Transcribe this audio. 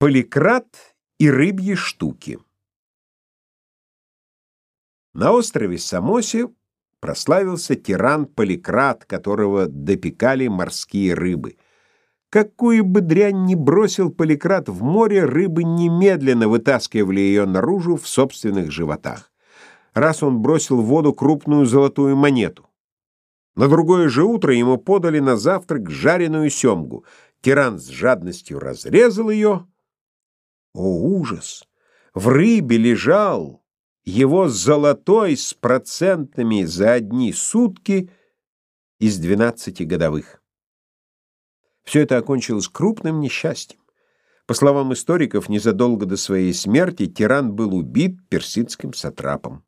Поликрат и рыбьи штуки. На острове Самосе прославился тиран Поликрат, которого допекали морские рыбы. Какую бы дрянь ни бросил Поликрат в море, рыбы немедленно вытаскивали ее наружу в собственных животах. Раз он бросил в воду крупную золотую монету. На другое же утро ему подали на завтрак жареную семгу. Тиран с жадностью разрезал ее — о, ужас! В рыбе лежал его золотой с процентами за одни сутки из двенадцати годовых. Все это окончилось крупным несчастьем. По словам историков, незадолго до своей смерти тиран был убит персидским сатрапом.